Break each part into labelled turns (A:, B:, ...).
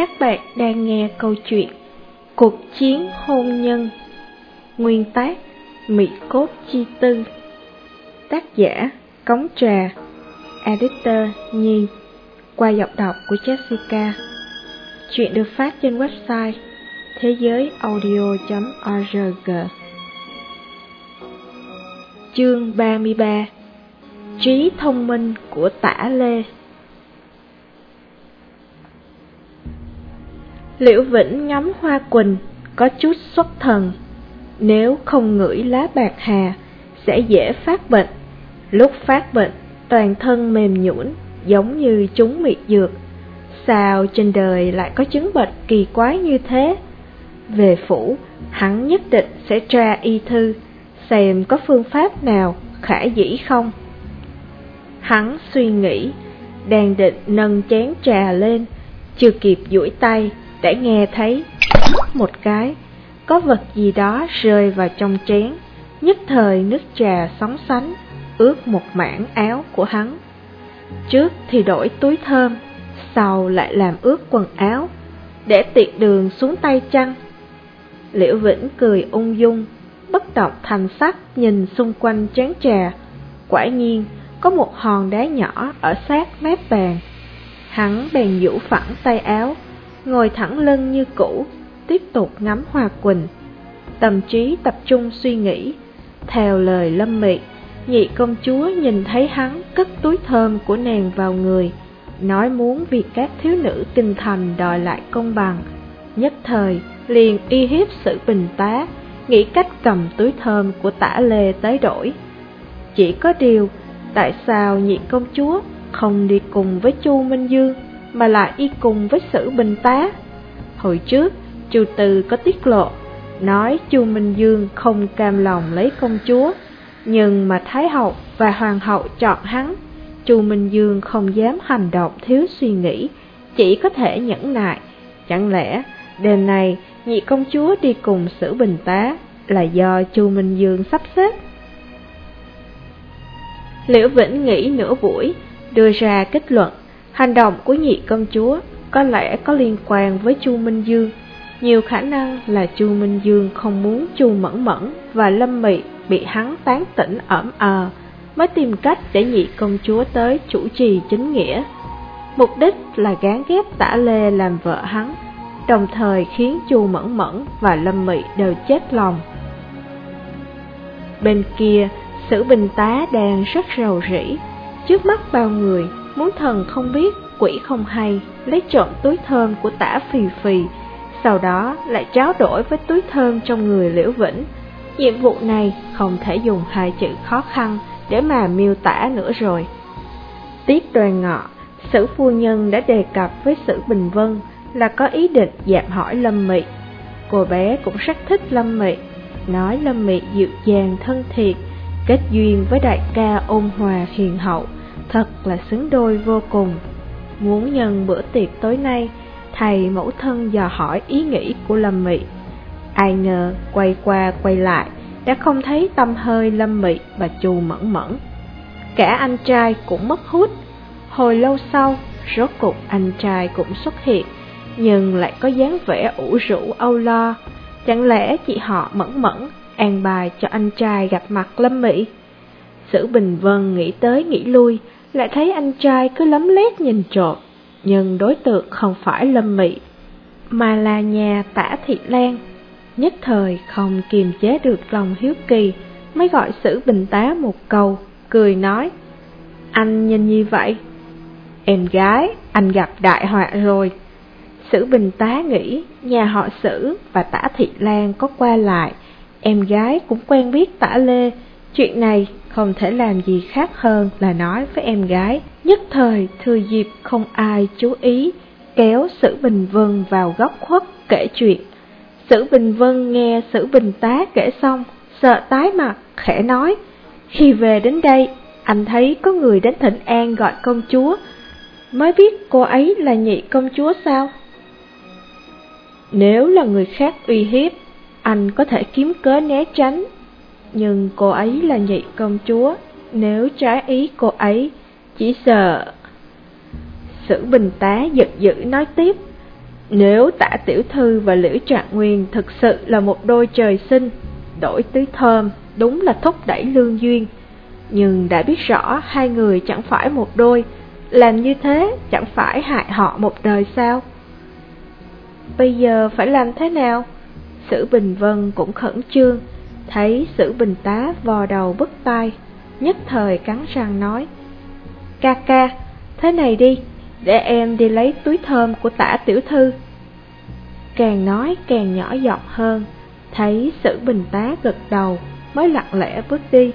A: Các bạn đang nghe câu chuyện Cuộc chiến hôn nhân. Nguyên tác Mỹ Cốt Chi Tư Tác giả Cống Trà. Editor Nhi. Qua giọng đọc của Jessica. Chuyện được phát trên website thế giới audio.org Chương 33 Trí thông minh của tả Lê. Liễu Vĩnh ngắm hoa quỳnh, có chút xuất thần. Nếu không ngửi lá bạc hà, sẽ dễ phát bệnh. Lúc phát bệnh, toàn thân mềm nhũn, giống như chúng miệt dược. Sao trên đời lại có chứng bệnh kỳ quái như thế? Về phủ, hắn nhất định sẽ tra y thư, xem có phương pháp nào khả dĩ không. Hắn suy nghĩ, đang định nâng chén trà lên, chưa kịp duỗi tay để nghe thấy một cái, có vật gì đó rơi vào trong chén, nhất thời nước trà sóng sánh, ướt một mảng áo của hắn. Trước thì đổi túi thơm, sau lại làm ướt quần áo, để tiện đường xuống tay chăng. Liễu Vĩnh cười ung dung, bất động thành sắc nhìn xung quanh chén trà, quả nhiên có một hòn đá nhỏ ở sát mép bàn. Hắn bèn vũ phẳng tay áo, ngồi thẳng lưng như cũ, tiếp tục ngắm hoa quỳnh. Tâm trí tập trung suy nghĩ, theo lời lâm mị, nhị công chúa nhìn thấy hắn cất túi thơm của nàng vào người, nói muốn vì các thiếu nữ kinh thành đòi lại công bằng. Nhất thời, liền y hiếp sự bình tá, nghĩ cách cầm túi thơm của tả lê tới đổi. Chỉ có điều, tại sao nhị công chúa không đi cùng với Chu Minh Dương? Mà lại y cùng với sử bình tá. Hồi trước, Chu Từ có tiết lộ, nói Chu Minh Dương không cam lòng lấy công chúa, nhưng mà Thái hậu và Hoàng hậu chọn hắn, Chu Minh Dương không dám hành động thiếu suy nghĩ, chỉ có thể nhẫn nại. Chẳng lẽ đêm này nhị công chúa đi cùng sử bình tá là do Chu Minh Dương sắp xếp? Liễu Vĩnh nghĩ nửa buổi, đưa ra kết luận Hành động của nhị công chúa có lẽ có liên quan với Chu Minh Dương. Nhiều khả năng là Chu Minh Dương không muốn Chu Mẫn Mẫn và Lâm Mị bị hắn tán tỉnh ẩm ờ, mới tìm cách để nhị công chúa tới chủ trì chính nghĩa. Mục đích là gán ghép tả lê làm vợ hắn, đồng thời khiến Chu Mẫn Mẫn và Lâm Mị đều chết lòng. Bên kia, Sử Bình Tá đang rất rầu rĩ, trước mắt bao người muốn thần không biết, quỷ không hay, lấy trộm túi thơm của tả phì phì, sau đó lại tráo đổi với túi thơm trong người liễu vĩnh. Nhiệm vụ này không thể dùng hai chữ khó khăn để mà miêu tả nữa rồi. tiết đoàn ngọ, sử phu nhân đã đề cập với sử Bình Vân là có ý định dạm hỏi Lâm Mị. Cô bé cũng rất thích Lâm Mị, nói Lâm Mị dịu dàng thân thiệt, kết duyên với đại ca ôn hòa hiền hậu, thật là xứng đôi vô cùng. Muốn nhân bữa tiệc tối nay, thầy mẫu thân dò hỏi ý nghĩ của Lâm Mị. Ai ngờ quay qua quay lại, đã không thấy tâm hơi Lâm Mị và Chu Mẫn Mẫn. Cả anh trai cũng mất hút. Hồi lâu sau, rốt cục anh trai cũng xuất hiện, nhưng lại có dáng vẻ ủ rũ âu lo. Chẳng lẽ chị họ Mẫn Mẫn an bài cho anh trai gặp mặt Lâm Mỹ, Sử Bình Vân nghĩ tới nghĩ lui, lại thấy anh trai cứ lấm lét nhìn trộm, nhưng đối tượng không phải Lâm Mỹ mà là nhà tả thị lan. Nhất thời không kiềm chế được lòng hiếu kỳ, mới gọi sử bình tá một câu, cười nói, anh nhìn như vậy. Em gái, anh gặp đại họa rồi. Sử bình tá nghĩ nhà họ sử và tả thị lan có qua lại, em gái cũng quen biết tả lê, chuyện này không thể làm gì khác hơn là nói với em gái. Nhất thời thừa dịp không ai chú ý, kéo Sử Bình Vân vào góc khuất kể chuyện. Sử Bình Vân nghe Sử Bình Tá kể xong, sợ tái mặt, khẽ nói, khi về đến đây, anh thấy có người đến thỉnh an gọi công chúa, mới biết cô ấy là nhị công chúa sao? Nếu là người khác uy hiếp, anh có thể kiếm cớ né tránh, nhưng cô ấy là nhị công chúa, nếu trái ý cô ấy, chỉ sợ... Sử bình tá giật dữ nói tiếp, Nếu tả tiểu thư và liễu trạng nguyên thực sự là một đôi trời sinh, đổi tứ thơm đúng là thúc đẩy lương duyên. Nhưng đã biết rõ hai người chẳng phải một đôi, làm như thế chẳng phải hại họ một đời sao? Bây giờ phải làm thế nào? Sử Bình Vân cũng khẩn trương, thấy Sử Bình Tá vò đầu bứt tai, nhất thời cắn răng nói, Ca ca, thế này đi, để em đi lấy túi thơm của tả tiểu thư. Càng nói càng nhỏ giọng hơn, thấy Sử Bình Tá gật đầu, mới lặng lẽ bước đi.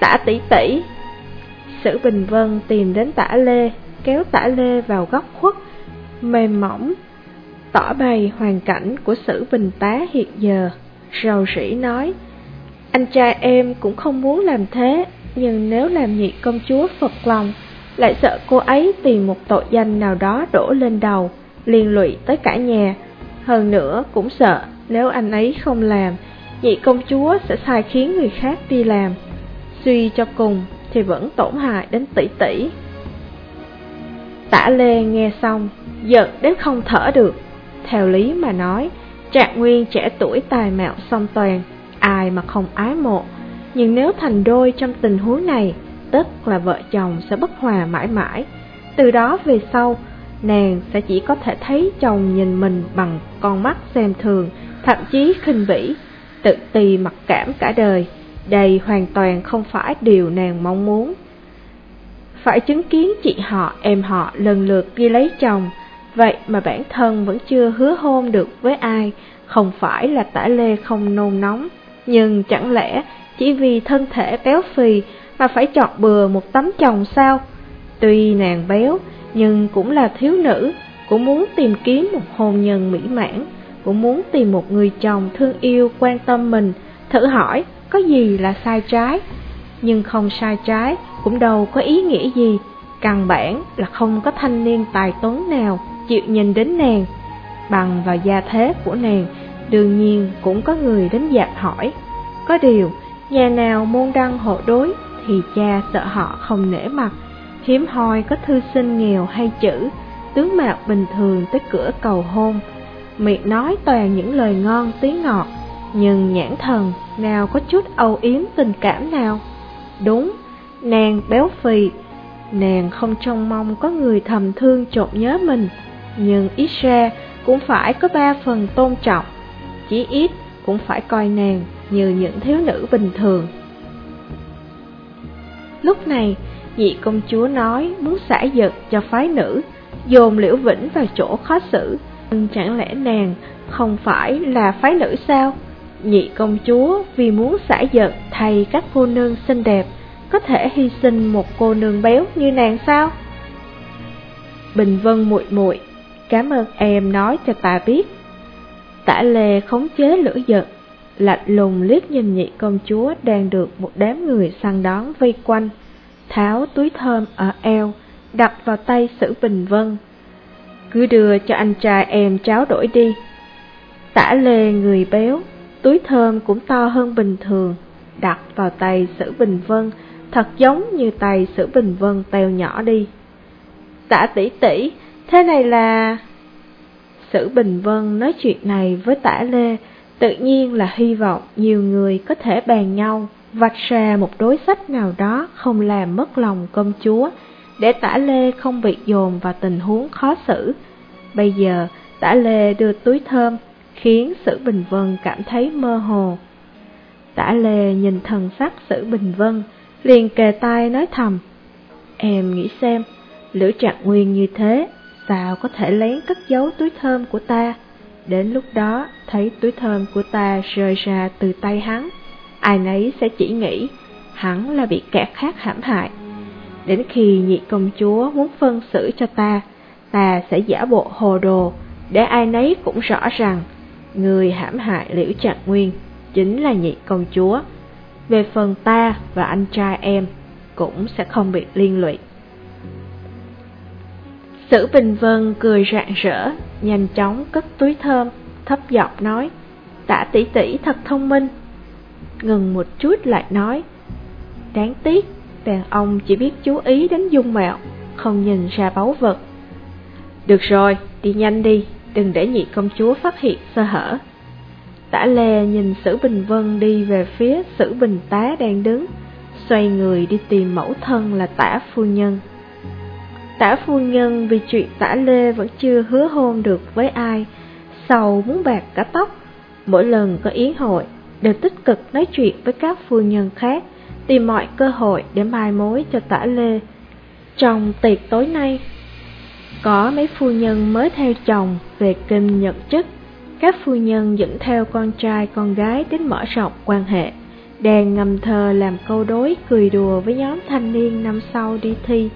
A: Tả tỷ tỷ Sử Bình Vân tìm đến tả Lê, kéo tả Lê vào góc khuất, mềm mỏng, tỏ bày hoàn cảnh của Sử Bình Tá hiện giờ. Rầu rĩ nói, anh trai em cũng không muốn làm thế, nhưng nếu làm nhị công chúa phật lòng, lại sợ cô ấy tìm một tội danh nào đó đổ lên đầu, liên lụy tới cả nhà. Hơn nữa cũng sợ nếu anh ấy không làm, nhị công chúa sẽ sai khiến người khác đi làm. Suy cho cùng thì vẫn tổn hại đến tỷ tỷ. Tả Lê nghe xong, giận đến không thở được. Theo lý mà nói, Trạng Nguyên trẻ tuổi tài mạo song toàn, ai mà không ái mộ. Nhưng nếu thành đôi trong tình huống này, tức là vợ chồng sẽ bất hòa mãi mãi. Từ đó về sau, nàng sẽ chỉ có thể thấy chồng nhìn mình bằng con mắt xem thường, thậm chí khinh bỉ, tự ti mặc cảm cả đời. Đây hoàn toàn không phải điều nàng mong muốn. Phải chứng kiến chị họ, em họ lần lượt đi lấy chồng, vậy mà bản thân vẫn chưa hứa hôn được với ai, không phải là tả lê không nôn nóng, nhưng chẳng lẽ chỉ vì thân thể béo phì mà phải chọn bừa một tấm chồng sao? Tuy nàng béo, nhưng cũng là thiếu nữ, cũng muốn tìm kiếm một hôn nhân mỹ mãn, cũng muốn tìm một người chồng thương yêu quan tâm mình, thử hỏi có gì là sai trái. Nhưng không sai trái cũng đâu có ý nghĩa gì, căn bản là không có thanh niên tài tuấn nào chịu nhìn đến nàng. Bằng vào gia thế của nàng, đương nhiên cũng có người đến dạp hỏi. Có điều, nhà nào môn đăng hộ đối thì cha sợ họ không nể mặt, hiếm hoi có thư sinh nghèo hay chữ, tướng mạo bình thường tới cửa cầu hôn. Miệng nói toàn những lời ngon tiếng ngọt, nhưng nhãn thần nào có chút âu yếm tình cảm nào. Đúng, nàng béo phì, nàng không trông mong có người thầm thương trộm nhớ mình, nhưng ít ra cũng phải có ba phần tôn trọng, chỉ ít cũng phải coi nàng như những thiếu nữ bình thường. Lúc này, nhị công chúa nói muốn xả giật cho phái nữ, dồn liễu vĩnh vào chỗ khó xử. Nhưng chẳng lẽ nàng không phải là phái nữ sao? Nhị công chúa vì muốn xả giật thay các cô nương xinh đẹp, có thể hy sinh một cô nương béo như nàng sao? Bình Vân muội muội, cảm ơn em nói cho ta biết. Tả lề khống chế lửa giận, lạnh lùng liếc nhìn nhị công chúa đang được một đám người săn đón vây quanh, tháo túi thơm ở eo, đặt vào tay Sử Bình Vân. Cứ đưa cho anh trai em cháo đổi đi. Tả lề người béo, túi thơm cũng to hơn bình thường, đặt vào tay Sử Bình Vân, thật giống như tay Sử Bình Vân teo nhỏ đi. Tả tỷ tỷ, thế này là... Sử Bình Vân nói chuyện này với tả Lê, tự nhiên là hy vọng nhiều người có thể bàn nhau, vạch ra một đối sách nào đó không làm mất lòng công chúa, để tả Lê không bị dồn vào tình huống khó xử. Bây giờ, tả Lê đưa túi thơm khiến Sử Bình Vân cảm thấy mơ hồ. Tả Lê nhìn thần sắc Sử Bình Vân, liền kề tai nói thầm. Em nghĩ xem, Lữ Trạng Nguyên như thế, sao có thể lén cất giấu túi thơm của ta? Đến lúc đó, thấy túi thơm của ta rơi ra từ tay hắn, ai nấy sẽ chỉ nghĩ hắn là bị kẻ khác hãm hại. Đến khi nhị công chúa muốn phân xử cho ta, ta sẽ giả bộ hồ đồ, để ai nấy cũng rõ rằng người hãm hại Liễu Trạng Nguyên chính là nhị công chúa. Về phần ta và anh trai em cũng sẽ không bị liên lụy. Sử Bình Vân cười rạng rỡ, nhanh chóng cất túi thơm, thấp giọng nói, tả tỷ tỷ thật thông minh. Ngừng một chút lại nói, đáng tiếc, đàn ông chỉ biết chú ý đến dung mạo, không nhìn ra báu vật. Được rồi, đi nhanh đi, đừng để nhị công chúa phát hiện sơ hở. Tả Lê nhìn Sử Bình Vân đi về phía Sử Bình Tá đang đứng, xoay người đi tìm mẫu thân là tả phu nhân. Tả phu nhân vì chuyện tả Lê vẫn chưa hứa hôn được với ai, sầu muốn bạc cả tóc. Mỗi lần có yến hội, đều tích cực nói chuyện với các phu nhân khác, tìm mọi cơ hội để mai mối cho tả Lê. Trong tiệc tối nay, có mấy phu nhân mới theo chồng về kinh nhận chức, các phu nhân dẫn theo con trai con gái đến mở rộng quan hệ, đèn ngầm thờ làm câu đối cười đùa với nhóm thanh niên năm sau đi thi.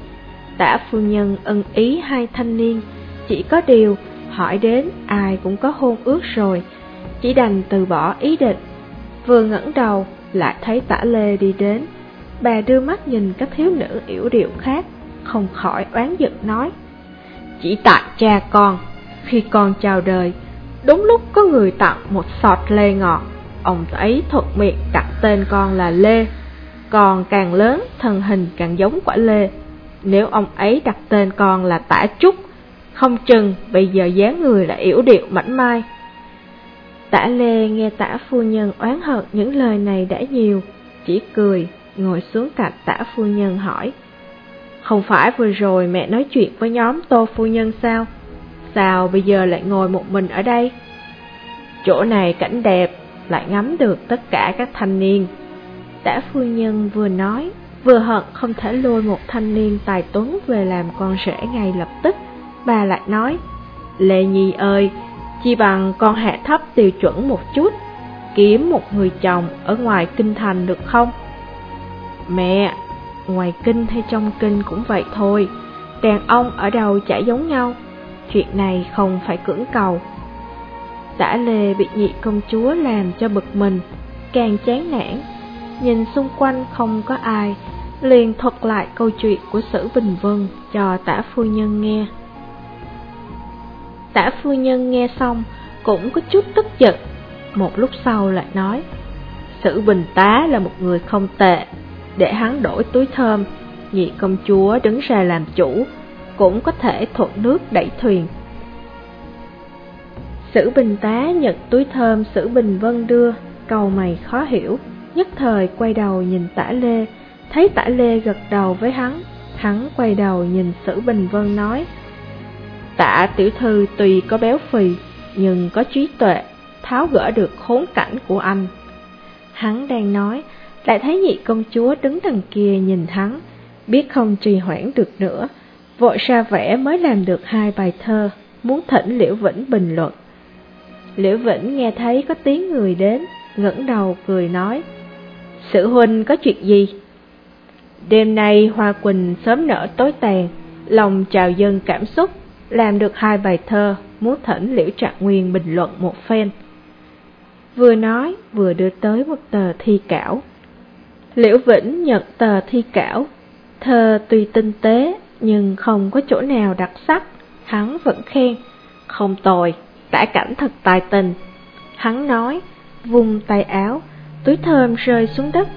A: Tả phu nhân ân ý hai thanh niên, chỉ có điều hỏi đến ai cũng có hôn ước rồi, chỉ đành từ bỏ ý định. Vừa ngẩng đầu lại thấy tả lê đi đến, bà đưa mắt nhìn các thiếu nữ yểu điệu khác, không khỏi oán giận nói. Chỉ tại cha con, khi con chào đời, đúng lúc có người tặng một sọt lê ngọt, ông ấy thuận miệng đặt tên con là Lê. Còn càng lớn, thân hình càng giống quả lê. Nếu ông ấy đặt tên con là Tả Trúc, không chừng bây giờ dáng người là yểu điệu mảnh mai. Tả Lê nghe tả phu nhân oán hận những lời này đã nhiều, chỉ cười, ngồi xuống cạnh tả phu nhân hỏi. Không phải vừa rồi mẹ nói chuyện với nhóm tô phu nhân sao? Sao bây giờ lại ngồi một mình ở đây? Chỗ này cảnh đẹp, lại ngắm được tất cả các thanh niên. Tả phu nhân vừa nói, vừa hận không thể lôi một thanh niên tài tuấn về làm con rể ngay lập tức. Bà lại nói, lệ Nhi ơi, chỉ bằng con hạ thấp tiêu chuẩn một chút, kiếm một người chồng ở ngoài kinh thành được không? Mẹ, ngoài kinh hay trong kinh cũng vậy thôi, đàn ông ở đâu chả giống nhau, chuyện này không phải cưỡng cầu. Tả lề bị nhị công chúa làm cho bực mình, càng chán nản, nhìn xung quanh không có ai, liền thuật lại câu chuyện của Sử Bình Vân cho tả phu nhân nghe. Tả phu nhân nghe xong cũng có chút tức giận, một lúc sau lại nói, Sử Bình Tá là một người không tệ, để hắn đổi túi thơm, nhị công chúa đứng ra làm chủ, cũng có thể thuận nước đẩy thuyền. Sử Bình Tá nhận túi thơm Sử Bình Vân đưa, cầu mày khó hiểu, nhất thời quay đầu nhìn tả Lê, thấy tả Lê gật đầu với hắn, hắn quay đầu nhìn Sử Bình Vân nói, Tạ tiểu thư tuy có béo phì, nhưng có trí tuệ, tháo gỡ được khốn cảnh của anh. Hắn đang nói, lại thấy nhị công chúa đứng đằng kia nhìn hắn, biết không trì hoãn được nữa, vội ra vẽ mới làm được hai bài thơ, muốn thỉnh Liễu Vĩnh bình luận. Liễu Vĩnh nghe thấy có tiếng người đến, ngẩng đầu cười nói, Sự huynh có chuyện gì? Đêm nay Hoa Quỳnh sớm nở tối tàn, lòng chào dân cảm xúc, làm được hai bài thơ, muốn thỉnh Liễu Trạng Nguyên bình luận một phen. Vừa nói, vừa đưa tới một tờ thi cảo. Liễu Vĩnh nhận tờ thi cảo, thơ tuy tinh tế nhưng không có chỗ nào đặc sắc, hắn vẫn khen, không tồi, tả cảnh thật tài tình. Hắn nói, vùng tay áo, túi thơm rơi xuống đất,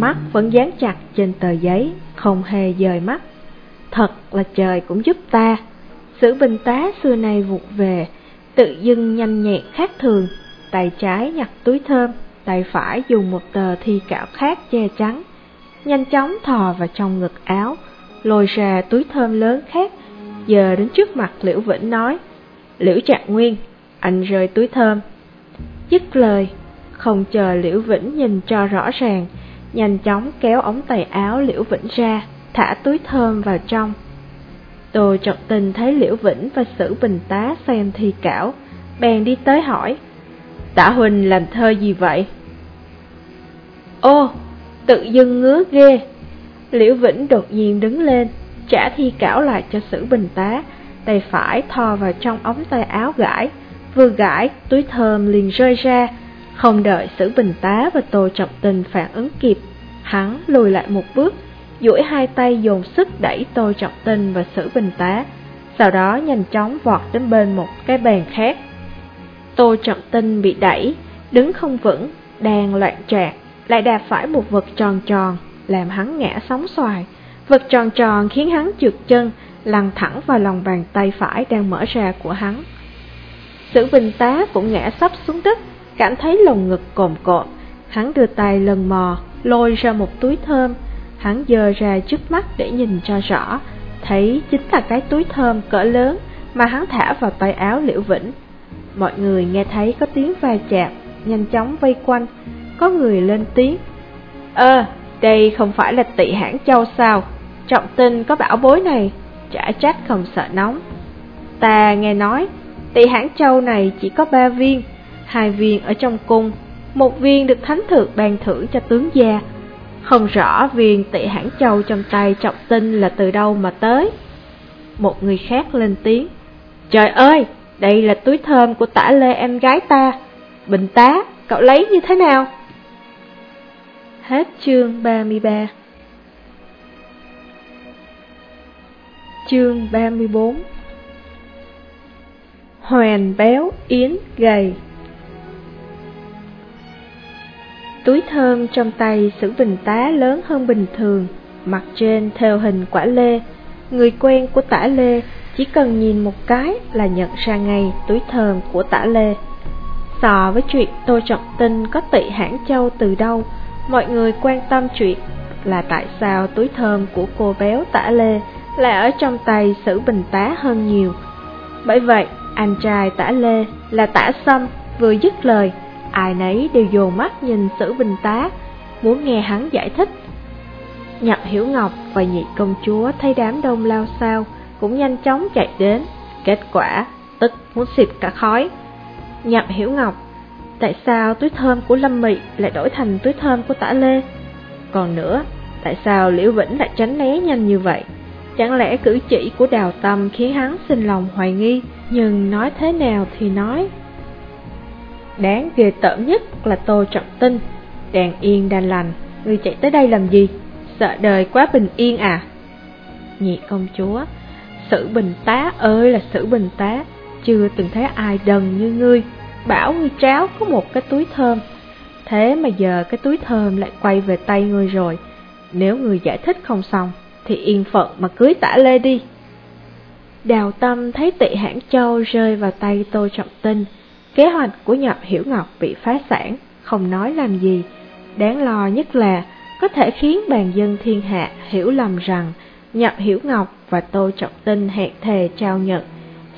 A: mắt vẫn dán chặt trên tờ giấy, không hề dời mắt. Thật là trời cũng giúp ta. Sử bình tá xưa nay vụt về, tự dưng nhanh nhẹn khác thường, tay trái nhặt túi thơm, tay phải dùng một tờ thi cạo khác che chắn, nhanh chóng thò vào trong ngực áo, lôi ra túi thơm lớn khác, giờ đến trước mặt Liễu Vĩnh nói, Liễu Trạng Nguyên, anh rơi túi thơm. Dứt lời, không chờ Liễu Vĩnh nhìn cho rõ ràng, nhanh chóng kéo ống tay áo Liễu Vĩnh ra, thả túi thơm vào trong. Tô Trọng Tình thấy Liễu Vĩnh và Sử Bình Tá xem thi cảo, bèn đi tới hỏi, Tả Huỳnh làm thơ gì vậy? Ô, tự dưng ngứa ghê. Liễu Vĩnh đột nhiên đứng lên, trả thi cảo lại cho Sử Bình Tá, tay phải thò vào trong ống tay áo gãi, vừa gãi, túi thơm liền rơi ra, không đợi Sử Bình Tá và Tô Trọng Tình phản ứng kịp, hắn lùi lại một bước, duỗi hai tay dồn sức đẩy Tô Trọng Tình và Sử Bình Tá, sau đó nhanh chóng vọt đến bên một cái bàn khác. Tô Trọng Tinh bị đẩy, đứng không vững, đang loạn trạc, lại đạp phải một vật tròn tròn, làm hắn ngã sóng xoài. Vật tròn tròn khiến hắn trượt chân, lăn thẳng vào lòng bàn tay phải đang mở ra của hắn. Sử Bình Tá cũng ngã sắp xuống đất, cảm thấy lồng ngực cồn cộn. Hắn đưa tay lần mò, lôi ra một túi thơm. Hắn dơ ra trước mắt để nhìn cho rõ, thấy chính là cái túi thơm cỡ lớn mà hắn thả vào tay áo Liễu Vĩnh. Mọi người nghe thấy có tiếng va chạm, nhanh chóng vây quanh, có người lên tiếng. Ơ, đây không phải là tị hãng châu sao? Trọng tinh có bảo bối này, chả trách không sợ nóng. Ta nghe nói, tị hãng châu này chỉ có ba viên, hai viên ở trong cung, một viên được thánh thượng ban thưởng cho tướng gia. Không rõ viên tị hãng châu trong tay trọng tinh là từ đâu mà tới. Một người khác lên tiếng, Trời ơi, đây là túi thơm của tả lê em gái ta. Bình tá, cậu lấy như thế nào? Hết chương 33 Chương 34 Hoàn béo yến gầy Túi thơm trong tay sử bình tá lớn hơn bình thường, mặt trên theo hình quả lê. Người quen của tả lê chỉ cần nhìn một cái là nhận ra ngay túi thơm của tả lê. So với chuyện Tô Trọng Tinh có tị hãng châu từ đâu, mọi người quan tâm chuyện là tại sao túi thơm của cô béo tả lê lại ở trong tay sử bình tá hơn nhiều. Bởi vậy, anh trai tả lê là tả sâm vừa dứt lời, ai nấy đều dồn mắt nhìn sử bình tá, muốn nghe hắn giải thích. Nhậm Hiểu Ngọc và nhị công chúa thấy đám đông lao sao, cũng nhanh chóng chạy đến, kết quả tức muốn xịt cả khói. Nhậm Hiểu Ngọc, tại sao túi thơm của Lâm Mị lại đổi thành túi thơm của Tả Lê? Còn nữa, tại sao Liễu Vĩnh lại tránh né nhanh như vậy? Chẳng lẽ cử chỉ của Đào Tâm khiến hắn sinh lòng hoài nghi, nhưng nói thế nào thì nói. Đáng ghê tởm nhất là Tô Trọng Tinh, đàn yên đàn lành, người chạy tới đây làm gì? Sợ đời quá bình yên à? Nhị công chúa, Sử bình tá ơi là sử bình tá, chưa từng thấy ai đần như ngươi, bảo ngươi tráo có một cái túi thơm. Thế mà giờ cái túi thơm lại quay về tay ngươi rồi, nếu ngươi giải thích không xong, thì yên phận mà cưới tả lê đi. Đào tâm thấy tị hãng châu rơi vào tay Tô Trọng Tinh, kế hoạch của Nhậm Hiểu Ngọc bị phá sản, không nói làm gì. Đáng lo nhất là có thể khiến bàn dân thiên hạ hiểu lầm rằng Nhậm Hiểu Ngọc và Tô Trọng Tinh hẹn thề trao nhận.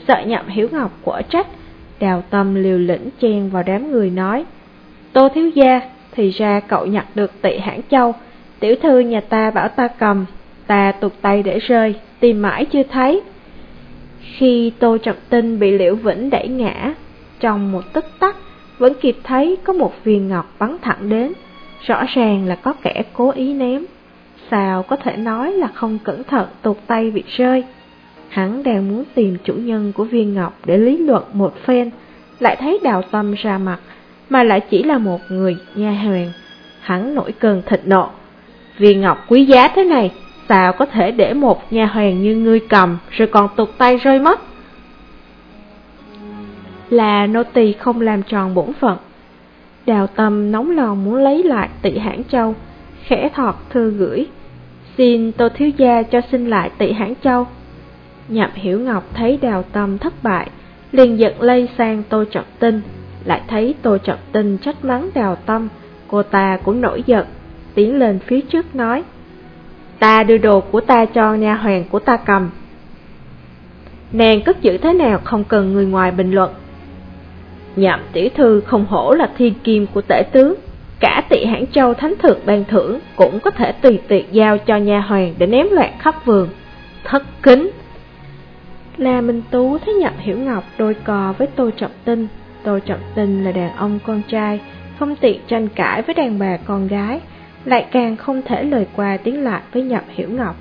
A: Sợ Nhậm Hiểu Ngọc quở trách, đào tâm liều lĩnh chen vào đám người nói. Tô Thiếu Gia, thì ra cậu nhặt được tị hãng châu, tiểu thư nhà ta bảo ta cầm, ta tụt tay để rơi, tìm mãi chưa thấy. Khi Tô Trọng Tinh bị Liễu Vĩnh đẩy ngã, trong một tích tắc vẫn kịp thấy có một viên ngọc bắn thẳng đến, rõ ràng là có kẻ cố ý ném. Sao có thể nói là không cẩn thận tụt tay bị rơi? Hắn đang muốn tìm chủ nhân của viên ngọc để lý luận một phen Lại thấy đào tâm ra mặt Mà lại chỉ là một người nha hoàng Hắn nổi cơn thịt nộ. Viên ngọc quý giá thế này Sao có thể để một nha hoàng như ngươi cầm Rồi còn tụt tay rơi mất? Là nô tỳ không làm tròn bổn phận Đào tâm nóng lòng muốn lấy lại tị Hãn châu Khẽ thọt thư gửi Xin Tô Thiếu Gia cho xin lại tị hãn châu. Nhậm Hiểu Ngọc thấy đào tâm thất bại, liền giận lây sang Tô Trọng Tinh, lại thấy Tô Trọng Tinh trách mắng đào tâm, cô ta cũng nổi giận, tiến lên phía trước nói, Ta đưa đồ của ta cho nha hoàng của ta cầm. Nàng cất giữ thế nào không cần người ngoài bình luận. Nhậm tiểu thư không hổ là thiên kim của tể tướng, Cả tị hãng châu thánh thượng ban thưởng cũng có thể tùy tiện giao cho nhà hoàng để ném loạn khắp vườn. Thất kính! La Minh Tú thấy Nhậm Hiểu Ngọc đôi cò với Tô Trọng Tinh. Tô Trọng Tinh là đàn ông con trai, không tiện tranh cãi với đàn bà con gái, lại càng không thể lời qua tiếng lại với Nhậm Hiểu Ngọc.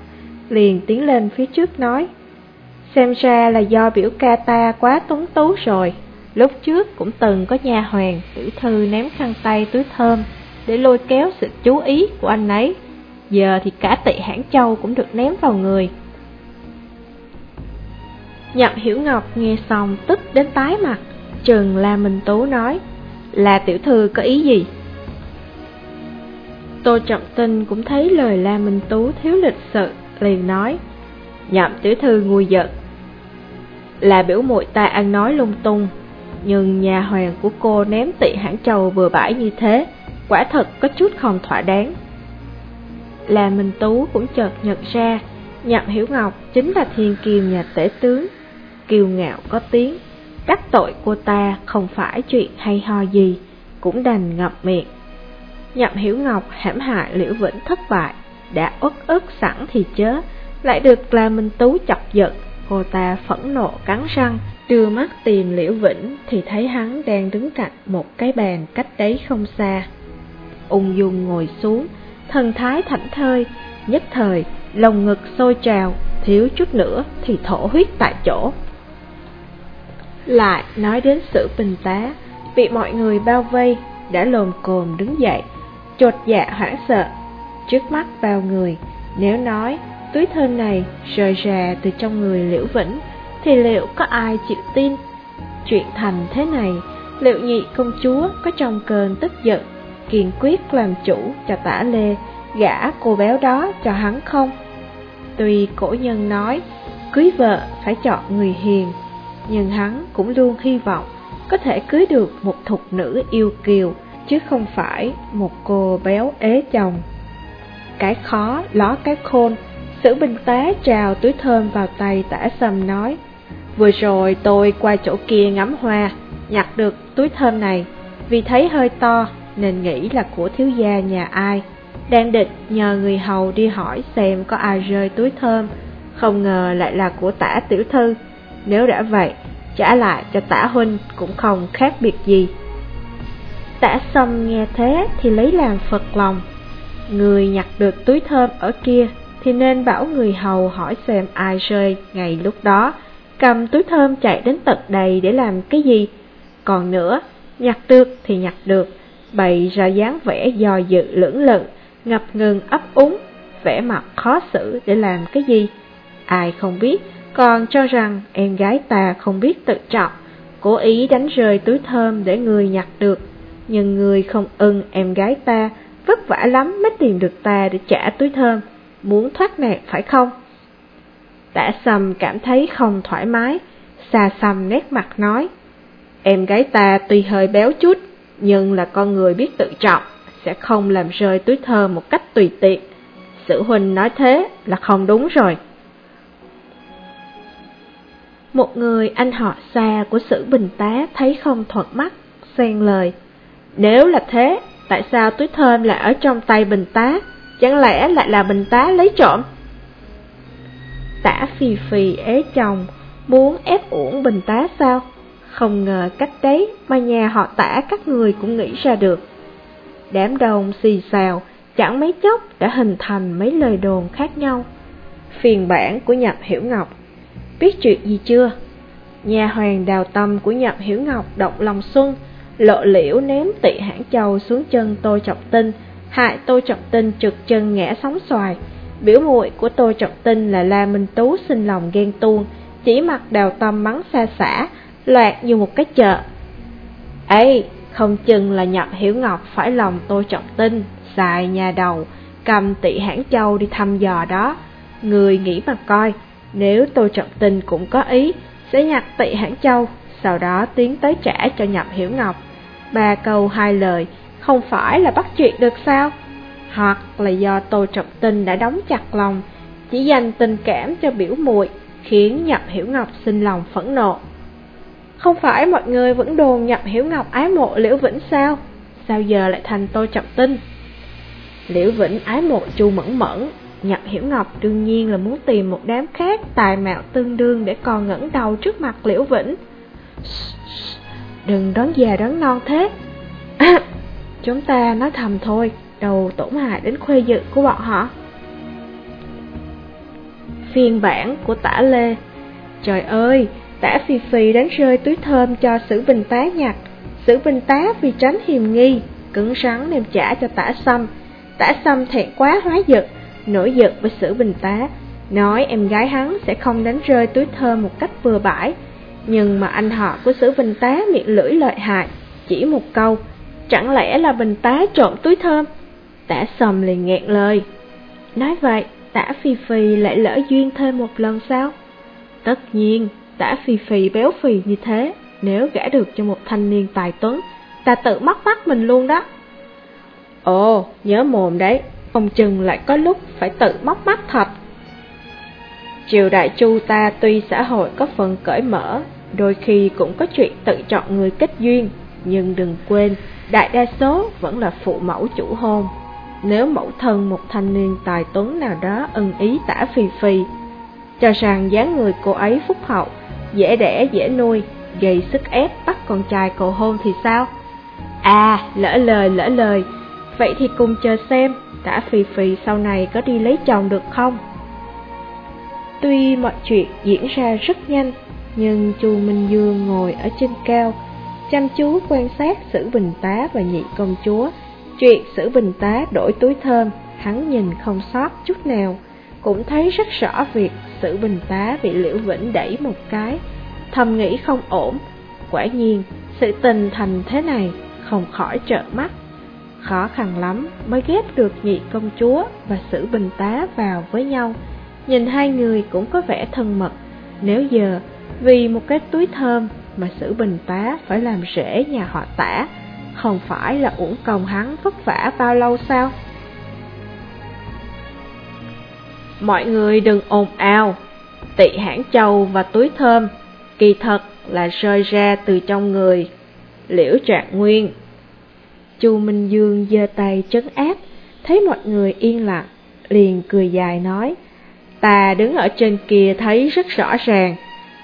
A: Liền tiến lên phía trước nói, xem ra là do biểu ca ta quá túng tú rồi. Lúc trước cũng từng có nhà hoàng, tiểu thư ném khăn tay túi thơm để lôi kéo sự chú ý của anh ấy. Giờ thì cả tị hãng châu cũng được ném vào người. Nhậm Hiểu Ngọc nghe xong tức đến tái mặt, Trừng La Minh Tú nói, là tiểu thư có ý gì? Tô Trọng Tinh cũng thấy lời La Minh Tú thiếu lịch sự, liền nói, Nhậm tiểu thư ngu giật. là biểu muội ta ăn nói lung tung, nhưng nhà hoàng của cô ném tị hãng châu vừa bãi như thế, quả thật có chút không thỏa đáng. Là Minh Tú cũng chợt nhận ra, Nhậm Hiểu Ngọc chính là thiên kiều nhà tể tướng, kiêu ngạo có tiếng, đắc tội cô ta không phải chuyện hay ho gì, cũng đành ngập miệng. Nhậm Hiểu Ngọc hãm hại Liễu Vĩnh thất bại, đã uất ức sẵn thì chớ, lại được là Minh Tú chọc giận, cô ta phẫn nộ cắn răng, đưa mắt tìm Liễu Vĩnh thì thấy hắn đang đứng cạnh một cái bàn cách đấy không xa. Ung dung ngồi xuống, thần thái thảnh thơi, nhất thời lồng ngực sôi trào, thiếu chút nữa thì thổ huyết tại chỗ. Lại nói đến sự bình tá, bị mọi người bao vây, đã lồm cồm đứng dậy, chột dạ hoảng sợ. Trước mắt bao người, nếu nói túi thơm này rời ra từ trong người Liễu Vĩnh, thì liệu có ai chịu tin? Chuyện thành thế này, liệu nhị công chúa có trong cơn tức giận, kiên quyết làm chủ cho tả lê, gả cô béo đó cho hắn không? Tuy cổ nhân nói, cưới vợ phải chọn người hiền, nhưng hắn cũng luôn hy vọng có thể cưới được một thục nữ yêu kiều, chứ không phải một cô béo ế chồng. Cái khó ló cái khôn, sử binh tá trào túi thơm vào tay tả sầm nói, vừa rồi tôi qua chỗ kia ngắm hoa, nhặt được túi thơm này, vì thấy hơi to nên nghĩ là của thiếu gia nhà ai. Đang định nhờ người hầu đi hỏi xem có ai rơi túi thơm, không ngờ lại là của tả tiểu thư. Nếu đã vậy, trả lại cho tả huynh cũng không khác biệt gì. Tả sâm nghe thế thì lấy làm phật lòng. Người nhặt được túi thơm ở kia thì nên bảo người hầu hỏi xem ai rơi ngày lúc đó, cầm túi thơm chạy đến tận đầy để làm cái gì. Còn nữa, nhặt được thì nhặt được, bày ra dáng vẻ do dự lưỡng lự, ngập ngừng ấp úng, vẻ mặt khó xử để làm cái gì. Ai không biết, còn cho rằng em gái ta không biết tự trọng, cố ý đánh rơi túi thơm để người nhặt được. Nhưng người không ưng em gái ta, vất vả lắm mới tìm được ta để trả túi thơm, muốn thoát nạn phải không? Tả sầm cảm thấy không thoải mái, xa sầm nét mặt nói, em gái ta tuy hơi béo chút, nhưng là con người biết tự trọng, sẽ không làm rơi túi thơ một cách tùy tiện. Sử huynh nói thế là không đúng rồi. Một người anh họ xa của sử bình tá thấy không thuận mắt, xen lời. Nếu là thế, tại sao túi thơm lại ở trong tay bình tá? Chẳng lẽ lại là bình tá lấy trộm? Tả phì phì ế chồng, muốn ép uổng bình tá sao? Không ngờ cách đấy mà nhà họ tả các người cũng nghĩ ra được. Đám đông xì xào, chẳng mấy chốc đã hình thành mấy lời đồn khác nhau. Phiền bản của Nhậm Hiểu Ngọc Biết chuyện gì chưa? Nhà hoàng đào tâm của Nhậm Hiểu Ngọc động lòng xuân, lộ liễu ném tị hãng châu xuống chân tôi Trọng Tinh, hại Tô Trọng Tinh trượt chân ngã sóng xoài. Biểu muội của Tô Trọng Tinh là La Minh Tú sinh lòng ghen tuông, chỉ mặc đào tâm mắng xa xả, loạt như một cái chợ. ấy không chừng là Nhậm Hiểu Ngọc phải lòng Tô Trọng Tinh, xài nhà đầu, cầm tị hãng châu đi thăm dò đó. Người nghĩ mà coi, nếu Tô Trọng Tinh cũng có ý, sẽ nhặt tị hãng châu, sau đó tiến tới trả cho Nhậm Hiểu Ngọc. Ba câu hai lời, không phải là bắt chuyện được sao? Hoặc là do Tô Trọng Tinh đã đóng chặt lòng, chỉ dành tình cảm cho biểu muội khiến Nhậm Hiểu Ngọc sinh lòng phẫn nộ. Không phải mọi người vẫn đồn Nhậm Hiểu Ngọc ái mộ Liễu Vĩnh sao? Sao giờ lại thành Tô Trọng Tinh? Liễu Vĩnh ái mộ Chu Mẫn Mẫn, Nhậm Hiểu Ngọc đương nhiên là muốn tìm một đám khác tài mạo tương đương để còn ngẩng đầu trước mặt Liễu Vĩnh. Đừng đón già đón non thế. chúng ta nói thầm thôi, đầu tổn hại đến khuê dự của bọn họ. Phiên bản của tả Lê Trời ơi, tả Phi Phi đánh rơi túi thơm cho Sử Bình Tá nhặt. Sử Bình Tá vì tránh hiềm nghi, cứng rắn đem trả cho tả Sâm. Tả Sâm thẹn quá hóa giật, nổi giật với Sử Bình Tá, nói em gái hắn sẽ không đánh rơi túi thơm một cách vừa bãi. Nhưng mà anh họ của Sử Bình Tá miệng lưỡi lợi hại, chỉ một câu, chẳng lẽ là Bình Tá trộm túi thơm? Tả Sầm liền nghẹn lời. Nói vậy, tả Phi Phi lại lỡ duyên thêm một lần sao? Tất nhiên, tả Phi Phi béo phì như thế, nếu gã được cho một thanh niên tài tuấn, ta tự mắc mắt mình luôn đó. Ồ, nhớ mồm đấy, không chừng lại có lúc phải tự móc mắt thật. Triều đại chu ta tuy xã hội có phần cởi mở, đôi khi cũng có chuyện tự chọn người kết duyên, nhưng đừng quên, đại đa số vẫn là phụ mẫu chủ hôn. Nếu mẫu thân một thanh niên tài tuấn nào đó ưng ý tả phì phì, cho rằng dáng người cô ấy phúc hậu, dễ đẻ dễ nuôi, gây sức ép bắt con trai cầu hôn thì sao? À, lỡ lời lỡ lời, vậy thì cùng chờ xem tả phì phì sau này có đi lấy chồng được không? Tuy mọi chuyện diễn ra rất nhanh, nhưng Chu Minh Dương ngồi ở trên cao, chăm chú quan sát Sử Bình Tá và nhị công chúa. Chuyện Sử Bình Tá đổi túi thơm, hắn nhìn không sót chút nào, cũng thấy rất rõ việc Sử Bình Tá bị Liễu Vĩnh đẩy một cái, thầm nghĩ không ổn. Quả nhiên, sự tình thành thế này, không khỏi trợ mắt. Khó khăn lắm mới ghép được nhị công chúa và Sử Bình Tá vào với nhau. Nhìn hai người cũng có vẻ thân mật, nếu giờ vì một cái túi thơm mà Sử Bình Tá phải làm rễ nhà họ tả, không phải là uổng công hắn vất vả bao lâu sao? Mọi người đừng ồn ào, tị hãng châu và túi thơm, kỳ thật là rơi ra từ trong người. Liễu Trạng Nguyên Chu Minh Dương giơ tay trấn áp, thấy mọi người yên lặng, liền cười dài nói, ta đứng ở trên kia thấy rất rõ ràng,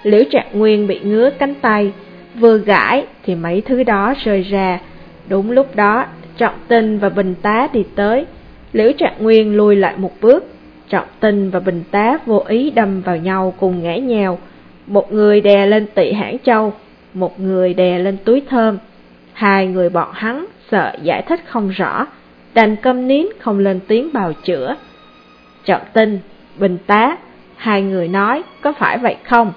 A: Liễu Trạng Nguyên bị ngứa cánh tay, vừa gãi thì mấy thứ đó rơi ra. Đúng lúc đó, Trọng Tinh và Bình Tá đi tới, Liễu Trạng Nguyên lùi lại một bước, Trọng Tinh và Bình Tá vô ý đâm vào nhau cùng ngã nhào, một người đè lên tị hãng châu, một người đè lên túi thơm. Hai người bọn hắn sợ giải thích không rõ, đành câm nín không lên tiếng bào chữa. Trọng Tinh, Bình Tá, hai người nói có phải vậy không?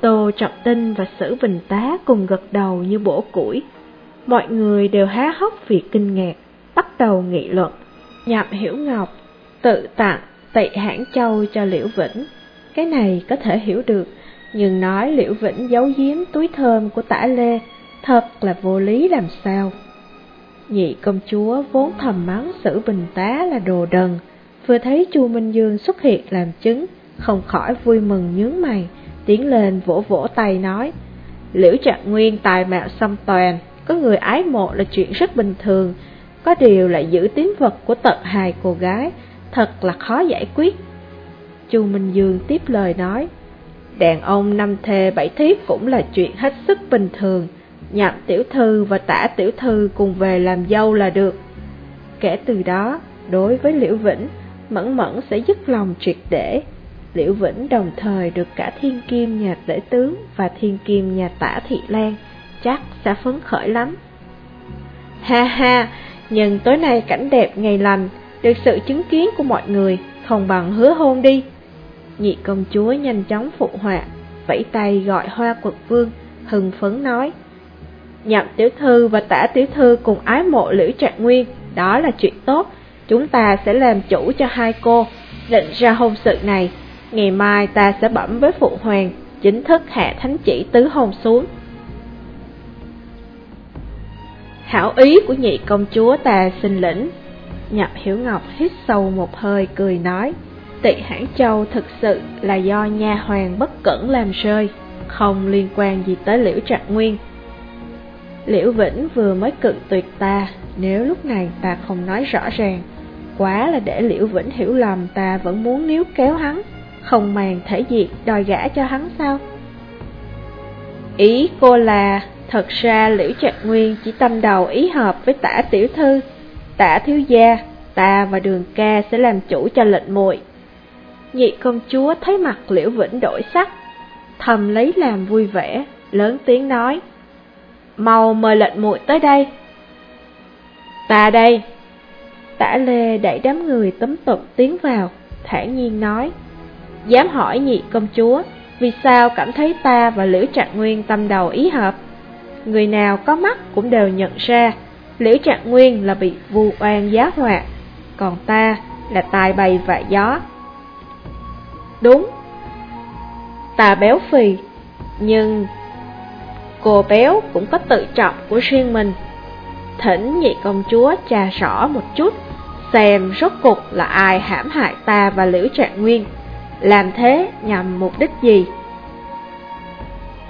A: Tô Trọng Tinh và Sử Bình Tá cùng gật đầu như bổ củi. Mọi người đều há hốc vì kinh ngạc, bắt đầu nghị luận. Nhậm Hiểu Ngọc tự tặng tị hãng châu cho Liễu Vĩnh. Cái này có thể hiểu được, nhưng nói Liễu Vĩnh giấu giếm túi thơm của tả Lê, thật là vô lý làm sao. Nhị công chúa vốn thầm mắng Sử Bình Tá là đồ đần, vừa thấy Chu Minh Dương xuất hiện làm chứng, không khỏi vui mừng nhướng mày tiến lên vỗ vỗ tay nói, Liễu Trạng Nguyên tài mạo xâm toàn, có người ái mộ là chuyện rất bình thường, có điều lại giữ tín vật của tận hài cô gái, thật là khó giải quyết. Chu Minh Dương tiếp lời nói, đàn ông năm thê bảy thiếp cũng là chuyện hết sức bình thường, nhậm tiểu thư và tả tiểu thư cùng về làm dâu là được. Kể từ đó, đối với Liễu Vĩnh, Mẫn Mẫn sẽ dứt lòng triệt để, Liễu Vĩnh đồng thời được cả thiên kim nhà tể tướng và thiên kim nhà tả thị lan, chắc sẽ phấn khởi lắm. Ha ha, nhân tối nay cảnh đẹp ngày lành, được sự chứng kiến của mọi người, không bằng hứa hôn đi. Nhị công chúa nhanh chóng phụ họa, vẫy tay gọi hoa quật vương, hừng phấn nói. Nhậm tiểu thư và tả tiểu thư cùng ái mộ liễu trạng nguyên, đó là chuyện tốt, chúng ta sẽ làm chủ cho hai cô, định ra hôn sự này Ngày mai ta sẽ bẩm với phụ hoàng, chính thức hạ thánh chỉ tứ hôn xuống. Hảo ý của nhị công chúa ta xin lĩnh. Nhập Hiểu Ngọc hít sâu một hơi cười nói, tị hãng châu thực sự là do nha hoàng bất cẩn làm rơi, không liên quan gì tới liễu trạng nguyên. Liễu Vĩnh vừa mới cự tuyệt ta, nếu lúc này ta không nói rõ ràng, quá là để Liễu Vĩnh hiểu lầm ta vẫn muốn níu kéo hắn không màng thể diệt đòi gả cho hắn sao? Ý cô là, thật ra Liễu Trạc Nguyên chỉ tâm đầu ý hợp với tả tiểu thư, tả thiếu gia, ta và đường ca sẽ làm chủ cho lệnh muội. Nhị công chúa thấy mặt Liễu Vĩnh đổi sắc, thầm lấy làm vui vẻ, lớn tiếng nói, mau mời lệnh muội tới đây. Ta đây. Tả Lê đẩy đám người tấm tục tiến vào, thản nhiên nói, dám hỏi nhị công chúa, vì sao cảm thấy ta và Liễu Trạng Nguyên tâm đầu ý hợp? Người nào có mắt cũng đều nhận ra, Liễu Trạng Nguyên là bị vu oan giá họa, còn ta là tài bày và gió. Đúng, ta béo phì, nhưng Cô béo cũng có tự trọng của riêng mình Thỉnh nhị công chúa trà rõ một chút Xem rốt cục là ai hãm hại ta và Liễu Trạng Nguyên làm thế nhằm mục đích gì?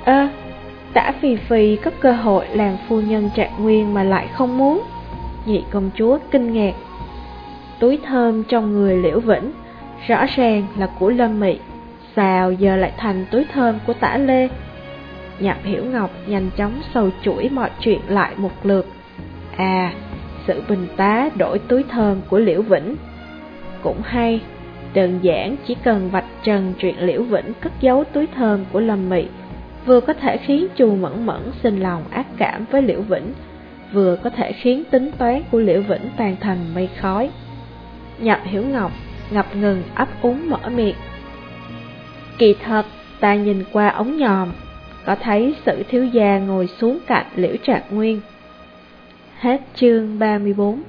A: Ơ, tả Phi Phi có cơ hội làm phu nhân Trạng Nguyên mà lại không muốn. Nhị công chúa kinh ngạc. Túi thơm trong người Liễu Vĩnh Rõ ràng là của Lâm Mị. Sao giờ lại thành túi thơm của tả Lê. Nhậm Hiểu Ngọc nhanh chóng sầu chuỗi mọi chuyện lại một lượt. À, sự bình tá đổi túi thơm của Liễu Vĩnh. Cũng hay, đơn giản chỉ cần vạch trần chuyện Liễu Vĩnh cất giấu túi thơm của Lâm Mị Vừa có thể khiến Chu Mẫn Mẫn sinh lòng ác cảm với Liễu Vĩnh Vừa có thể khiến tính toán của Liễu Vĩnh tan thành mây khói. Nhập Hiểu Ngọc ngập ngừng ấp úng mở miệng. Kỳ thật, ta nhìn qua ống nhòm Có thấy sự thiếu gia ngồi xuống cạnh Liễu Trạc Nguyên. Hết chương 34